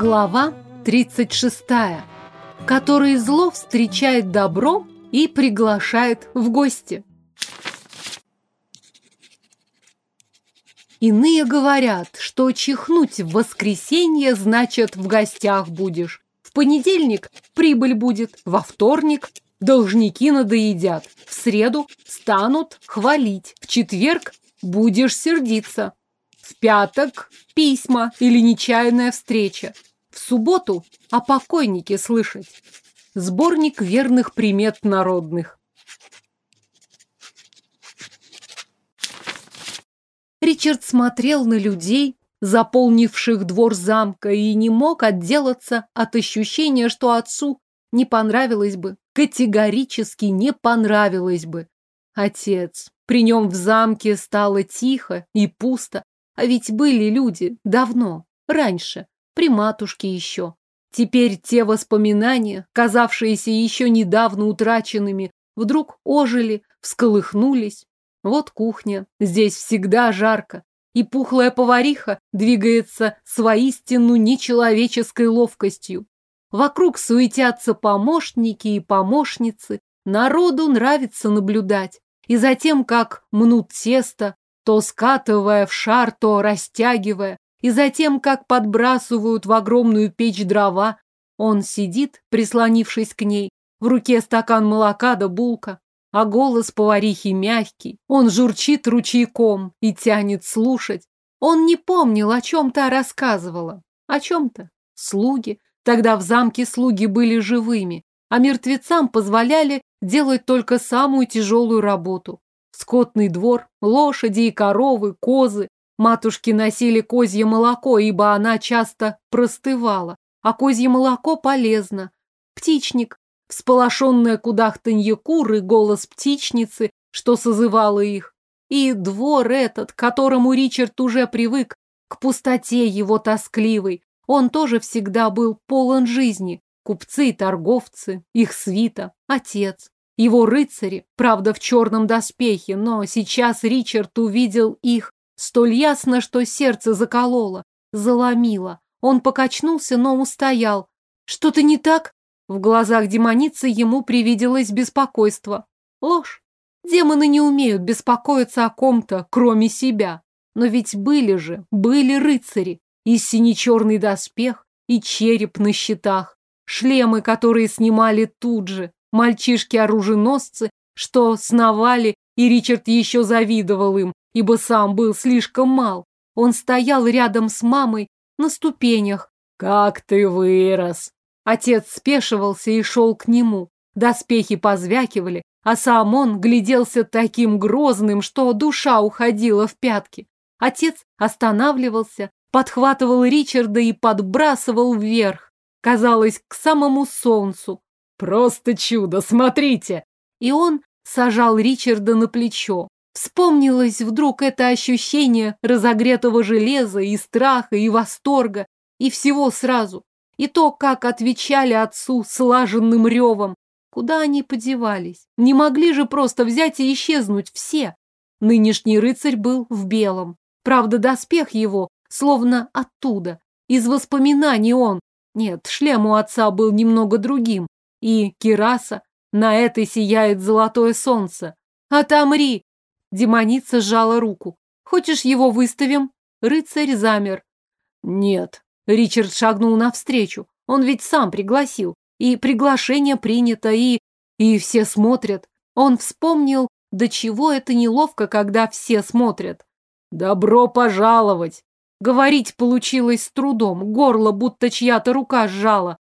Глава 36, который зло встречает добро и приглашает в гости. Иные говорят, что чихнуть в воскресенье значит в гостях будешь. В понедельник прибыль будет, во вторник должники надоедят, в среду станут хвалить, в четверг будешь сердиться, в пяток письма или нечаянная встреча, в субботу о покойнике слышать. Сборник верных примет народных. Ричард смотрел на людей, заполнивших двор замка, и не мог отделаться от ощущения, что отцу не понравилось бы, категорически не понравилось бы. Отец. При нем в замке стало тихо и пусто, а ведь были люди давно, раньше, при матушке еще. Теперь те воспоминания, казавшиеся еще недавно утраченными, вдруг ожили, всколыхнулись. Вот кухня, здесь всегда жарко, и пухлая повариха двигается с воистину нечеловеческой ловкостью. Вокруг суетятся помощники и помощницы, народу нравится наблюдать. И за тем, как мнут тесто, то скатывая в шар, то растягивая, и за тем, как подбрасывают в огромную печь дрова, он сидит, прислонившись к ней, в руке стакан молока да булка, а голос поварихи мягкий, он журчит ручейком и тянет слушать. Он не помнил, о чем та рассказывала. О чем-то. Слуги, Тогда в замке слуги были живыми, а мертвецам позволяли делать только самую тяжелую работу. Скотный двор, лошади и коровы, козы. Матушки носили козье молоко, ибо она часто простывала, а козье молоко полезно. Птичник, всполошенное кудахтанье куры, голос птичницы, что созывало их. И двор этот, к которому Ричард уже привык, к пустоте его тоскливой, он тоже всегда был полон жизни. Купцы и торговцы, их свита, отец, его рыцари, правда, в черном доспехе, но сейчас Ричард увидел их столь ясно, что сердце закололо, заломило. Он покачнулся, но устоял. Что-то не так? В глазах демоницы ему привиделось беспокойство. Ложь. Демоны не умеют беспокоиться о ком-то, кроме себя. Но ведь были же, были рыцари и сине-черный доспех, и череп на щитах, шлемы, которые снимали тут же, мальчишки-оруженосцы, что сновали, и Ричард еще завидовал им, ибо сам был слишком мал. Он стоял рядом с мамой на ступенях. «Как ты вырос!» Отец спешивался и шел к нему. Доспехи позвякивали, а сам он гляделся таким грозным, что душа уходила в пятки. Отец останавливался, подхватывал Ричарда и подбрасывал вверх. Казалось, к самому солнцу. Просто чудо, смотрите! И он сажал Ричарда на плечо. Вспомнилось вдруг это ощущение разогретого железа и страха, и восторга, и всего сразу. И то, как отвечали отцу слаженным ревом. Куда они подевались? Не могли же просто взять и исчезнуть все. Нынешний рыцарь был в белом. Правда, доспех его словно оттуда. Из воспоминаний он. Нет, шлем у отца был немного другим. И Кираса, на этой сияет золотое солнце. Отомри! Демоница сжала руку. Хочешь его выставим? Рыцарь замер. Нет. Ричард шагнул навстречу. Он ведь сам пригласил. И приглашение принято, и... И все смотрят. Он вспомнил, до чего это неловко, когда все смотрят. «Добро пожаловать!» Говорить получилось с трудом, горло будто чья-то рука сжала.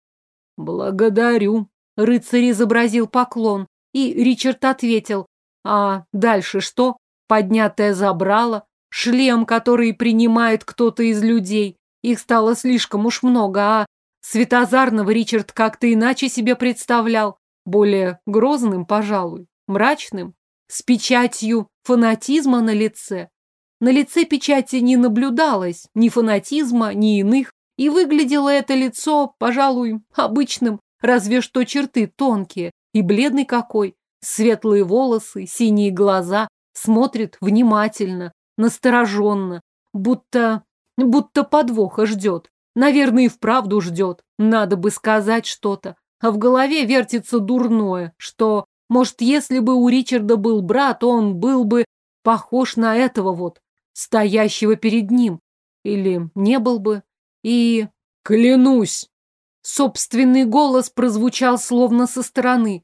«Благодарю», — рыцарь изобразил поклон, и Ричард ответил. «А дальше что? Поднятое забрало? Шлем, который принимает кто-то из людей? Их стало слишком уж много, а Светозарного Ричард как-то иначе себе представлял. Более грозным, пожалуй, мрачным, с печатью фанатизма на лице. На лице печати не наблюдалось ни фанатизма, ни иных, и выглядело это лицо, пожалуй, обычным, разве что черты тонкие и бледный какой, светлые волосы, синие глаза, смотрит внимательно, настороженно, будто, будто подвоха ждет. Наверное, и вправду ждет. Надо бы сказать что-то. А в голове вертится дурное, что, может, если бы у Ричарда был брат, он был бы похож на этого вот, стоящего перед ним. Или не был бы. И... Клянусь! Собственный голос прозвучал словно со стороны.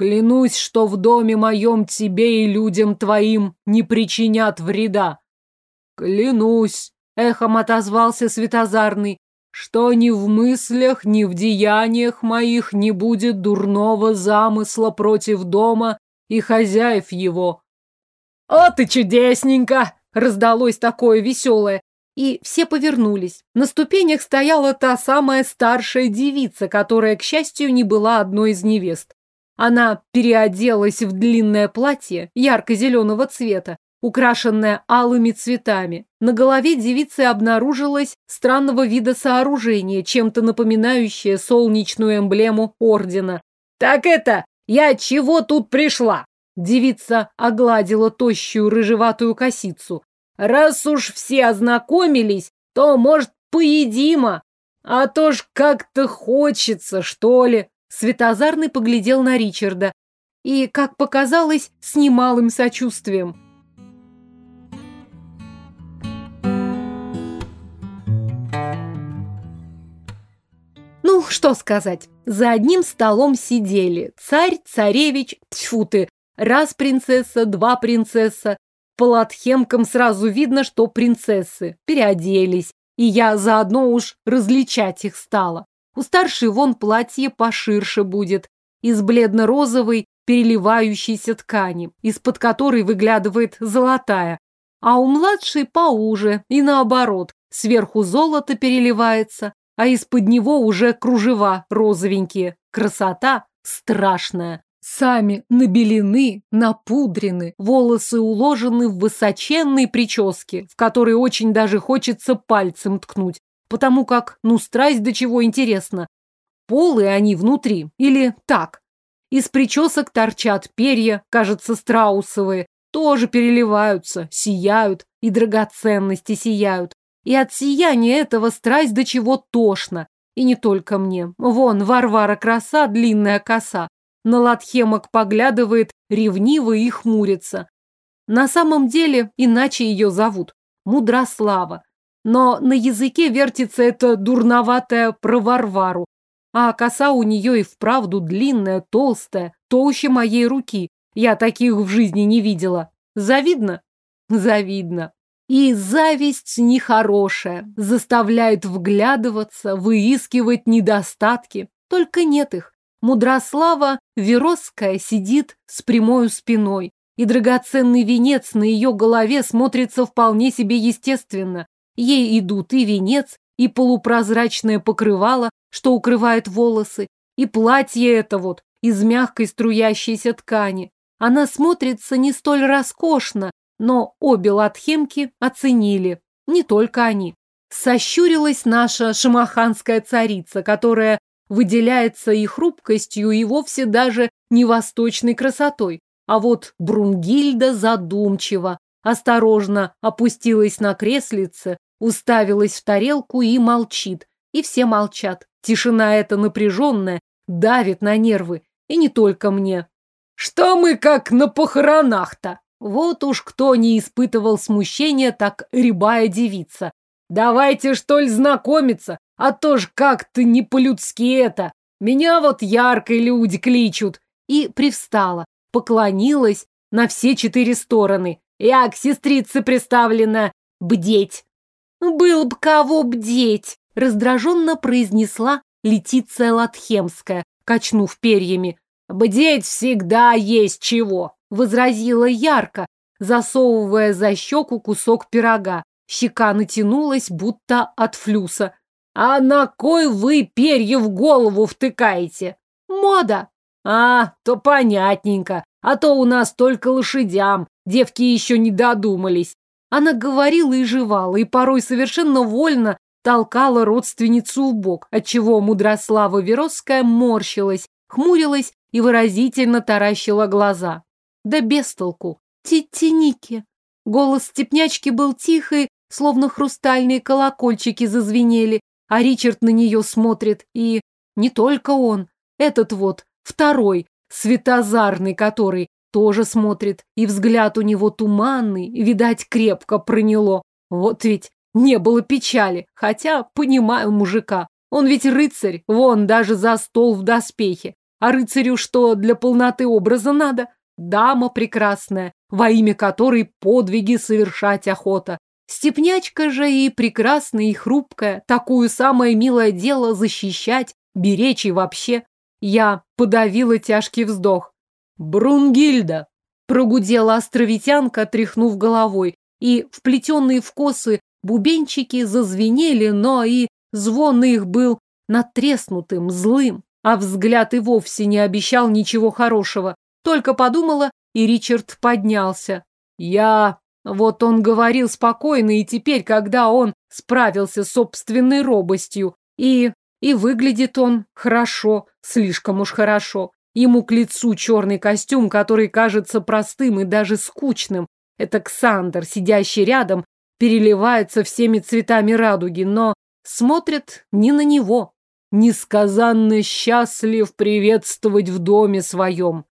Клянусь, что в доме моем тебе и людям твоим не причинят вреда. Клянусь, эхом отозвался Светозарный, что ни в мыслях, ни в деяниях моих не будет дурного замысла против дома и хозяев его. «О, ты чудесненько!» — раздалось такое веселое. И все повернулись. На ступенях стояла та самая старшая девица, которая, к счастью, не была одной из невест. Она переоделась в длинное платье ярко-зеленого цвета, украшенное алыми цветами. На голове девицы обнаружилось странного вида сооружение, чем-то напоминающее солнечную эмблему ордена. «Так это, я чего тут пришла?» Девица огладила тощую рыжеватую косицу. «Раз уж все ознакомились, то, может, поедима? А то ж как-то хочется, что ли?» Светозарный поглядел на Ричарда и, как показалось, с немалым сочувствием. Ну, что сказать. За одним столом сидели царь, царевич, тьфу ты, раз принцесса, два принцесса. По латхемкам сразу видно, что принцессы переоделись, и я заодно уж различать их стала. У старшей вон платье поширше будет, из бледно-розовой переливающейся ткани, из-под которой выглядывает золотая, а у младшей поуже и наоборот, сверху золото переливается, а из-под него уже кружева розовенькие. Красота страшная. Сами набелены, напудрены, волосы уложены в высоченные прически, в которые очень даже хочется пальцем ткнуть, потому как, ну, страсть до чего интересно. Полые они внутри или так? Из причесок торчат перья, кажется, страусовые, тоже переливаются, сияют, и драгоценности сияют. И от сияния этого страсть до чего тошно. И не только мне. Вон, Варвара краса, длинная коса. На латхемок поглядывает, ревниво и хмурится. На самом деле, иначе ее зовут. Мудрослава но на языке вертится это дурноватое про Варвару, а коса у нее и вправду длинная, толстая, толще моей руки. Я таких в жизни не видела. Завидно? Завидно. И зависть нехорошая, заставляет вглядываться, выискивать недостатки. Только нет их. Мудрослава Веросская сидит с прямой спиной, и драгоценный венец на ее голове смотрится вполне себе естественно. Ей идут и венец, и полупрозрачное покрывало, что укрывает волосы, и платье это вот из мягкой струящейся ткани. Она смотрится не столь роскошно, но обе латхемки оценили. Не только они. Сощурилась наша шамаханская царица, которая выделяется и хрупкостью, и вовсе даже не восточной красотой. А вот Брунгильда задумчиво, осторожно опустилась на креслице, уставилась в тарелку и молчит. И все молчат. Тишина эта напряженная давит на нервы. И не только мне. Что мы как на похоронах-то? Вот уж кто не испытывал смущения, так рябая девица. Давайте, что ли, знакомиться, а то ж как-то не по-людски это. Меня вот яркой люди кличут. И привстала, поклонилась на все четыре стороны. Я к сестрице приставлена бдеть. «Был бы кого бдеть!» — раздраженно произнесла Летиция Латхемская, качнув перьями. «Бдеть всегда есть чего!» — возразила ярко, засовывая за щеку кусок пирога. Щека натянулась, будто от флюса. «А на кой вы перья в голову втыкаете?» «Мода!» «А, то понятненько. А то у нас только лошадям. Девки еще не додумались. Она говорила и жевала, и порой совершенно вольно толкала родственницу в бок, отчего Мудрослава Веросская морщилась, хмурилась и выразительно таращила глаза. Да без толку. Титиники. Голос степнячки был тихий, словно хрустальные колокольчики зазвенели, а Ричард на нее смотрит, и не только он. Этот вот, второй, светозарный который, тоже смотрит, и взгляд у него туманный, видать, крепко проняло. Вот ведь не было печали, хотя понимаю мужика. Он ведь рыцарь, вон даже за стол в доспехе. А рыцарю что для полноты образа надо? Дама прекрасная, во имя которой подвиги совершать охота. Степнячка же и прекрасная, и хрупкая. Такую самое милое дело защищать, беречь и вообще. Я подавила тяжкий вздох. Брунгильда! Прогудела островитянка, тряхнув головой, и вплетенные в косы бубенчики зазвенели, но и звон их был натреснутым, злым, а взгляд и вовсе не обещал ничего хорошего. Только подумала, и Ричард поднялся. Я... Вот он говорил спокойно, и теперь, когда он справился с собственной робостью, и... И выглядит он хорошо, слишком уж хорошо. Ему к лицу черный костюм, который кажется простым и даже скучным. Это Ксандр, сидящий рядом, переливается всеми цветами радуги, но смотрит не на него. Несказанно счастлив приветствовать в доме своем.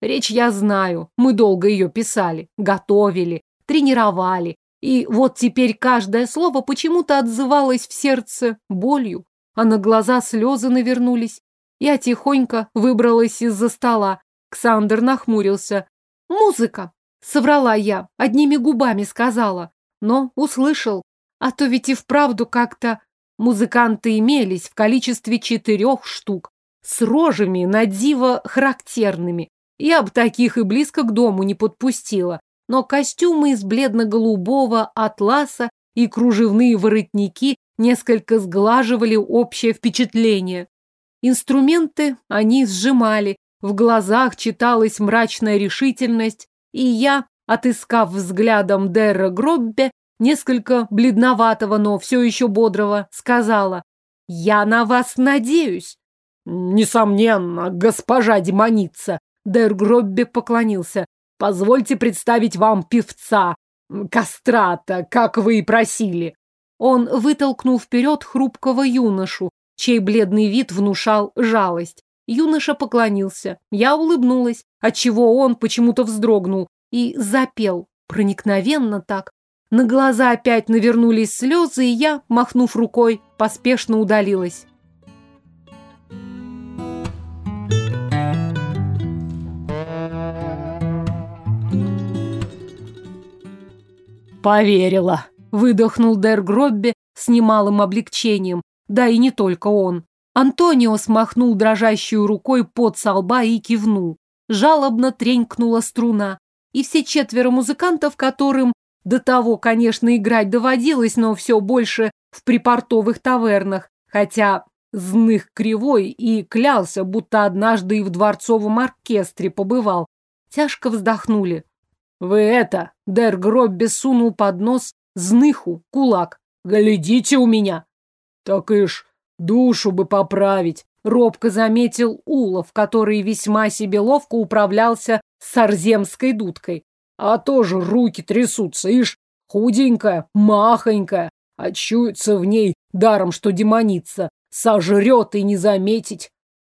Речь я знаю, мы долго ее писали, готовили, тренировали, и вот теперь каждое слово почему-то отзывалось в сердце болью, а на глаза слезы навернулись. Я тихонько выбралась из-за стола. Ксандр нахмурился. «Музыка!» — соврала я, одними губами сказала. Но услышал. А то ведь и вправду как-то... Музыканты имелись в количестве четырех штук, с рожами на диво характерными, я бы таких и близко к дому не подпустила. Но костюмы из бледно-голубого атласа и кружевные воротники несколько сглаживали общее впечатление. Инструменты они сжимали, в глазах читалась мрачная решительность, и я, отыскав взглядом Дерра Гроббе, несколько бледноватого, но все еще бодрого, сказала «Я на вас надеюсь». «Несомненно, госпожа демоница», Дэр Гробби поклонился. «Позвольте представить вам певца, кастрата, как вы и просили». Он вытолкнул вперед хрупкого юношу, чей бледный вид внушал жалость. Юноша поклонился. Я улыбнулась, отчего он почему-то вздрогнул и запел, проникновенно так. На глаза опять навернулись слезы, и я, махнув рукой, поспешно удалилась. «Поверила!» — выдохнул Дер Гробби с немалым облегчением. Да и не только он. Антонио смахнул дрожащую рукой под со лба и кивнул. Жалобно тренькнула струна. И все четверо музыкантов, которым до того, конечно, играть доводилось, но все больше в припортовых тавернах, хотя зных кривой и клялся, будто однажды и в дворцовом оркестре побывал, тяжко вздохнули. «Вы это!» — Дер Гробби сунул под нос зныху кулак. «Глядите у меня!» «Так ишь, душу бы поправить!» — робко заметил Улов, который весьма себе ловко управлялся с арземской дудкой. «А тоже руки трясутся, ишь, худенькая, махонькая, а чуется в ней даром, что демоница, сожрет и не заметить».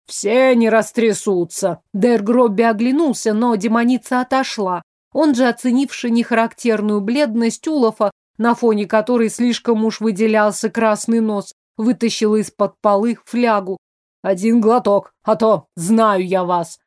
«Все не растрясутся!» Дер Гробби оглянулся, но демоница отошла. Он же, оценивший нехарактерную бледность Улафа, на фоне которой слишком уж выделялся красный нос, вытащил из-под полы флягу. «Один глоток, а то знаю я вас!»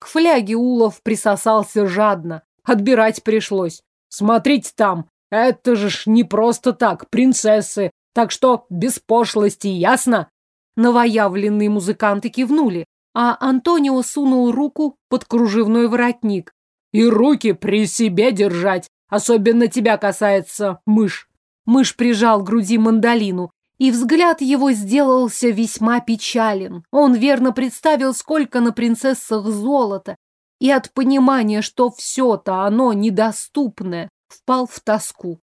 К фляге Улов присосался жадно. Отбирать пришлось. «Смотрите там, это же ж не просто так, принцессы, так что без пошлости, ясно?» Новоявленные музыканты кивнули, а Антонио сунул руку под кружевной воротник. И руки при себе держать. Особенно тебя касается мышь. Мышь прижал к груди мандолину, и взгляд его сделался весьма печален. Он верно представил, сколько на принцессах золота, и от понимания, что все-то оно недоступное, впал в тоску.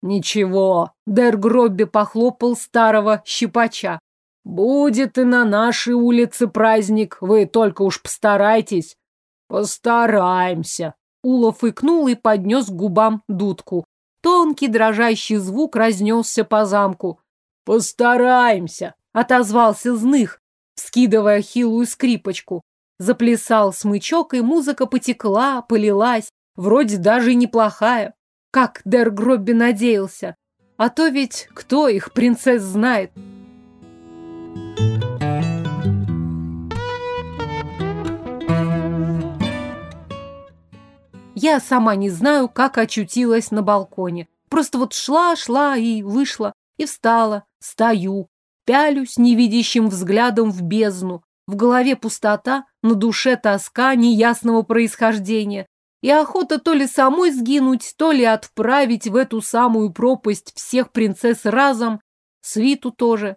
Ничего, Дер Гробби похлопал старого щипача. Будет и на нашей улице праздник, вы только уж постарайтесь. Постараемся. Улов икнул и поднес к губам дудку. Тонкий дрожащий звук разнесся по замку. Постараемся, отозвался Зных, скидывая хилую скрипочку. Заплясал смычок, и музыка потекла, полилась, вроде даже неплохая. Как Дер Гробби надеялся. А то ведь кто их, принцесс, знает. Я сама не знаю, как очутилась на балконе. Просто вот шла, шла и вышла, и встала, стою, пялюсь невидящим взглядом в бездну. В голове пустота, на душе тоска неясного происхождения. И охота то ли самой сгинуть, то ли отправить в эту самую пропасть всех принцесс разом, свиту тоже.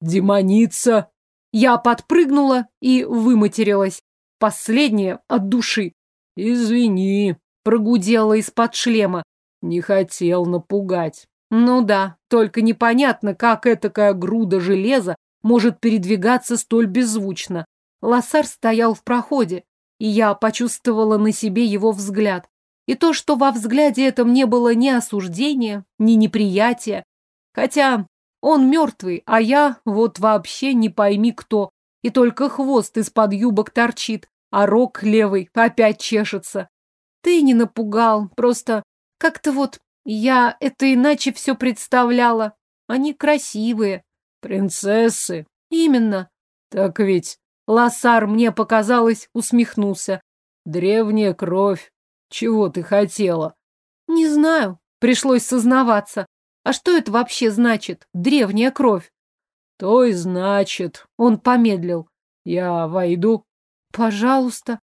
Демоница! Я подпрыгнула и выматерилась. Последнее от души. Извини, прогудела из-под шлема. Не хотел напугать. Ну да, только непонятно, как этакая груда железа может передвигаться столь беззвучно. Лоссар стоял в проходе, и я почувствовала на себе его взгляд. И то, что во взгляде этом не было ни осуждения, ни неприятия. Хотя он мертвый, а я вот вообще не пойми кто. И только хвост из-под юбок торчит, а рог левый опять чешется. Ты не напугал, просто как-то вот я это иначе все представляла. Они красивые. Принцессы. Именно. Так ведь Лосар мне показалось, усмехнулся. Древняя кровь. Чего ты хотела? Не знаю. Пришлось сознаваться. А что это вообще значит? Древняя кровь. То и значит. Он помедлил. Я войду. Пожалуйста.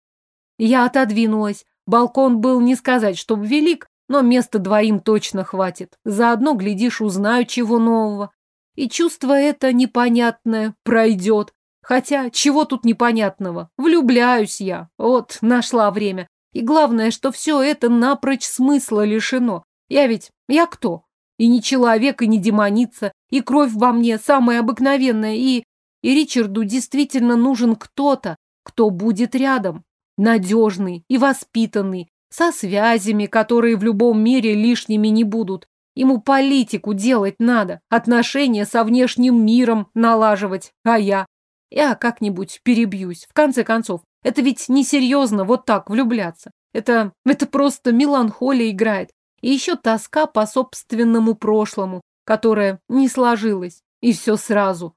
Я отодвинулась. Балкон был не сказать, чтоб велик, но места двоим точно хватит. Заодно, глядишь, узнаю чего нового. И чувство это непонятное пройдет. Хотя, чего тут непонятного? Влюбляюсь я. Вот, нашла время. И главное, что все это напрочь смысла лишено. Я ведь... Я кто? И не человек, и не демоница. И кровь во мне самая обыкновенная. И... И Ричарду действительно нужен кто-то, кто будет рядом. Надежный и воспитанный, со связями, которые в любом мире лишними не будут. Ему политику делать надо, отношения со внешним миром налаживать, а я... Я как-нибудь перебьюсь. В конце концов, это ведь несерьезно вот так влюбляться. Это... это просто меланхолия играет. И еще тоска по собственному прошлому, которая не сложилась. И все сразу.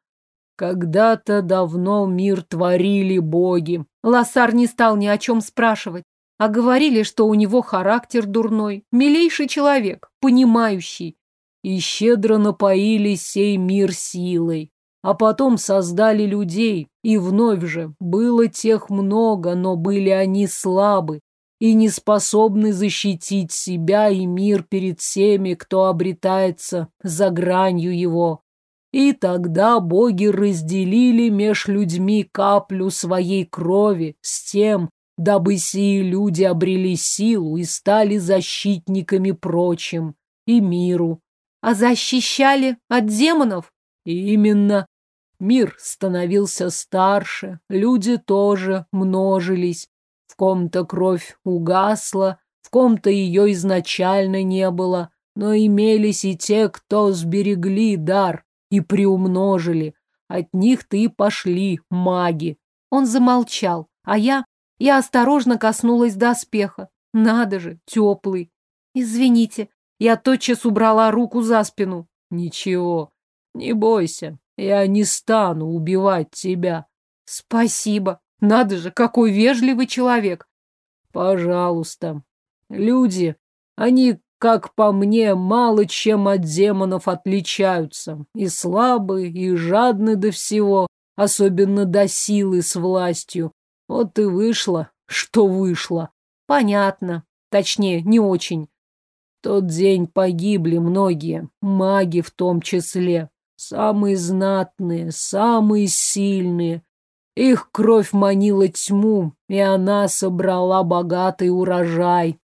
Когда-то давно мир творили боги. Лассар не стал ни о чем спрашивать. А говорили, что у него характер дурной, милейший человек, понимающий. И щедро напоили сей мир силой. А потом создали людей, и вновь же было тех много, но были они слабы и не способны защитить себя и мир перед всеми, кто обретается за гранью его. И тогда боги разделили меж людьми каплю своей крови с тем, дабы сии люди обрели силу и стали защитниками прочим и миру. А защищали от демонов? Именно. Мир становился старше, люди тоже множились. В ком-то кровь угасла, в ком-то ее изначально не было, но имелись и те, кто сберегли дар и приумножили. От них-то и пошли маги. Он замолчал, а я я осторожно коснулась доспеха. Надо же, теплый. Извините, я тотчас убрала руку за спину. Ничего, не бойся, я не стану убивать тебя. Спасибо. Надо же, какой вежливый человек. Пожалуйста. Люди, они, как по мне, мало чем от демонов отличаются. И слабы, и жадны до всего, особенно до силы с властью. Вот и вышло, что вышло. Понятно. Точнее, не очень. В тот день погибли многие, маги в том числе. Самые знатные, самые сильные. Их кровь манила тьму, и она собрала богатый урожай.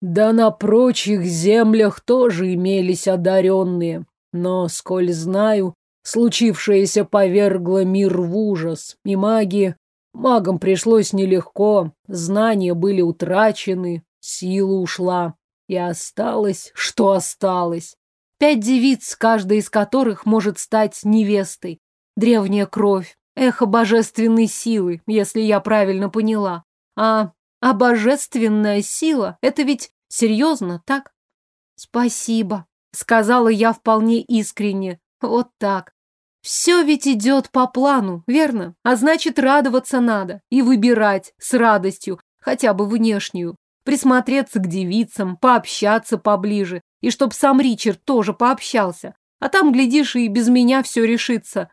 Да на прочих землях тоже имелись одаренные. Но, сколь знаю, случившееся повергло мир в ужас, и маги Магам пришлось нелегко, знания были утрачены, сила ушла. И осталось, что осталось. Пять девиц, каждая из которых может стать невестой. Древняя кровь, эхо божественной силы, если я правильно поняла. А, а божественная сила — это ведь серьезно, так? Спасибо, сказала я вполне искренне. Вот так. Все ведь идет по плану, верно? А значит, радоваться надо и выбирать с радостью, хотя бы внешнюю. Присмотреться к девицам, пообщаться поближе, и чтоб сам Ричард тоже пообщался. А там, глядишь, и без меня все решится.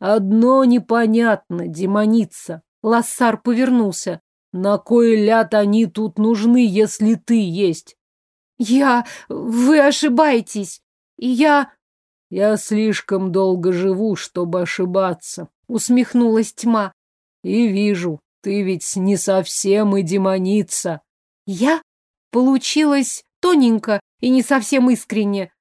Одно непонятно, демоница. Лассар повернулся. На кой ляд они тут нужны, если ты есть? Я... Вы ошибаетесь. Я... Я слишком долго живу, чтобы ошибаться. Усмехнулась тьма. И вижу, ты ведь не совсем и демоница. Я? Получилось тоненько и не совсем искренне.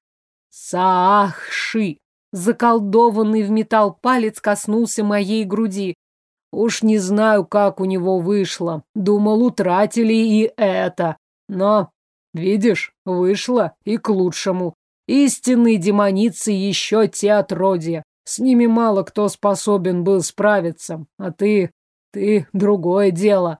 Саахши. Заколдованный в металл палец коснулся моей груди. Уж не знаю, как у него вышло. Думал, утратили и это. Но, видишь, вышло и к лучшему. Истинные демоницы еще те отродья. С ними мало кто способен был справиться. А ты... ты другое дело.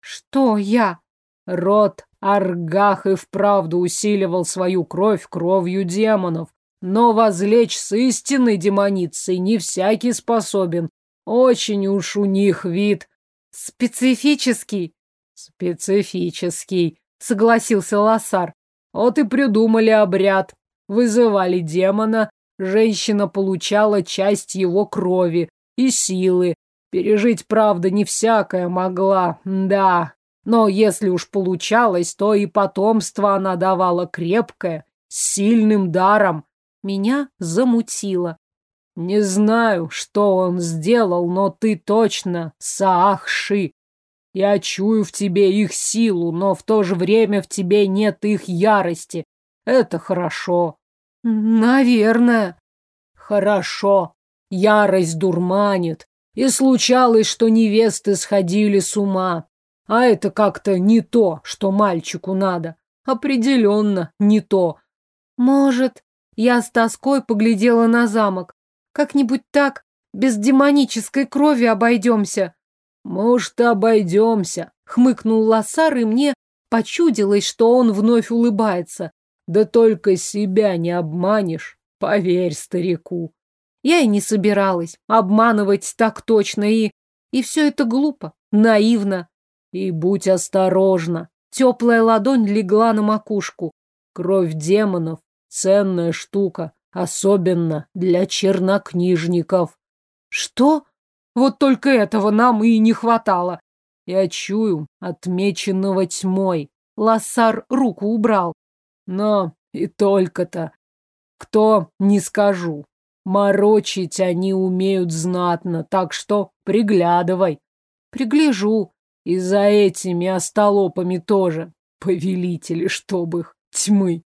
Что я? Род Аргах и вправду усиливал свою кровь кровью демонов. Но возлечь с истинной демоницей не всякий способен. Очень уж у них вид... Специфический. Специфический, согласился Лосар. Вот и придумали обряд. Вызывали демона, женщина получала часть его крови и силы. Пережить, правда, не всякая могла, да. Но если уж получалось, то и потомство она давала крепкое, с сильным даром. Меня замутило. Не знаю, что он сделал, но ты точно Саахши. Я чую в тебе их силу, но в то же время в тебе нет их ярости. Это хорошо. Наверное. Хорошо. Ярость дурманит. И случалось, что невесты сходили с ума. А это как-то не то, что мальчику надо. Определенно не то. Может, я с тоской поглядела на замок. Как-нибудь так, без демонической крови обойдемся. Может, обойдемся, хмыкнул Лассар, и мне почудилось, что он вновь улыбается. Да только себя не обманешь, поверь старику. Я и не собиралась обманывать так точно, и... И все это глупо, наивно. И будь осторожна. Теплая ладонь легла на макушку. Кровь демонов — ценная штука, особенно для чернокнижников. Что? Вот только этого нам и не хватало. Я чую отмеченного тьмой. Лассар руку убрал. Но и только-то. Кто, не скажу. Морочить они умеют знатно, так что приглядывай. Пригляжу. И за этими остолопами тоже. Повелители, чтоб их, тьмы.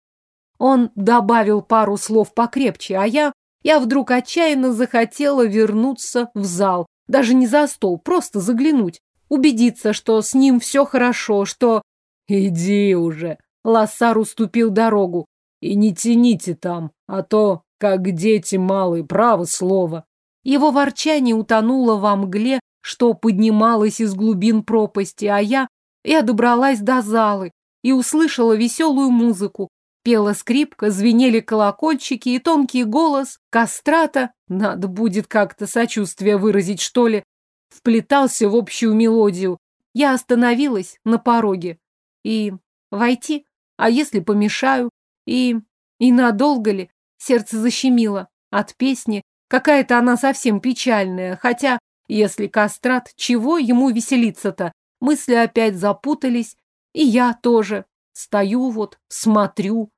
Он добавил пару слов покрепче, а я... Я вдруг отчаянно захотела вернуться в зал. Даже не за стол, просто заглянуть. Убедиться, что с ним все хорошо, что... Иди уже, Лассар уступил дорогу. И не тяните там, а то, как дети малые, право слово. Его ворчание утонуло во мгле, что поднималось из глубин пропасти, а я... Я добралась до залы и услышала веселую музыку. Пела скрипка, звенели колокольчики и тонкий голос кастрата, надо будет как-то сочувствие выразить, что ли, вплетался в общую мелодию. Я остановилась на пороге. И войти? А если помешаю? И... и надолго ли? Сердце защемило. От песни. Какая-то она совсем печальная. Хотя, если кастрат, чего ему веселиться-то? Мысли опять запутались. И я тоже. Стою вот, смотрю,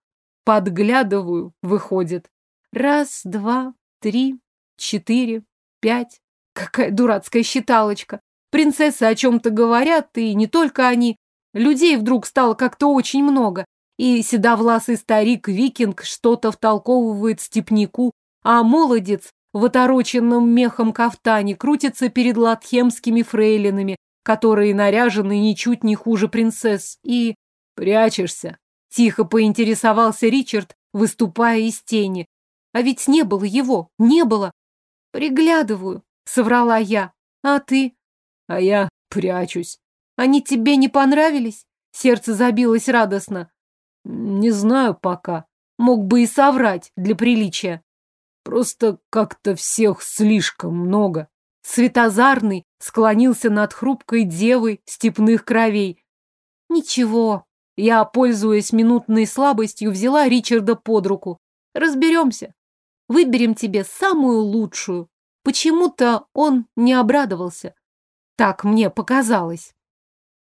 подглядываю, выходит. Раз, два, три, четыре, пять. Какая дурацкая считалочка. Принцессы о чем-то говорят, и не только они. Людей вдруг стало как-то очень много и седовласый старик-викинг что-то втолковывает степняку, а молодец в отороченном мехом кафтане крутится перед латхемскими фрейлинами, которые наряжены ничуть не хуже принцесс, и... Прячешься? Тихо поинтересовался Ричард, выступая из тени. А ведь не было его, не было. Приглядываю, соврала я. А ты? А я прячусь. Они тебе не понравились? Сердце забилось радостно. Не знаю пока. Мог бы и соврать для приличия. Просто как-то всех слишком много. Светозарный склонился над хрупкой девой степных кровей. Ничего, я, пользуясь минутной слабостью, взяла Ричарда под руку. Разберемся. Выберем тебе самую лучшую. Почему-то он не обрадовался. Так мне показалось.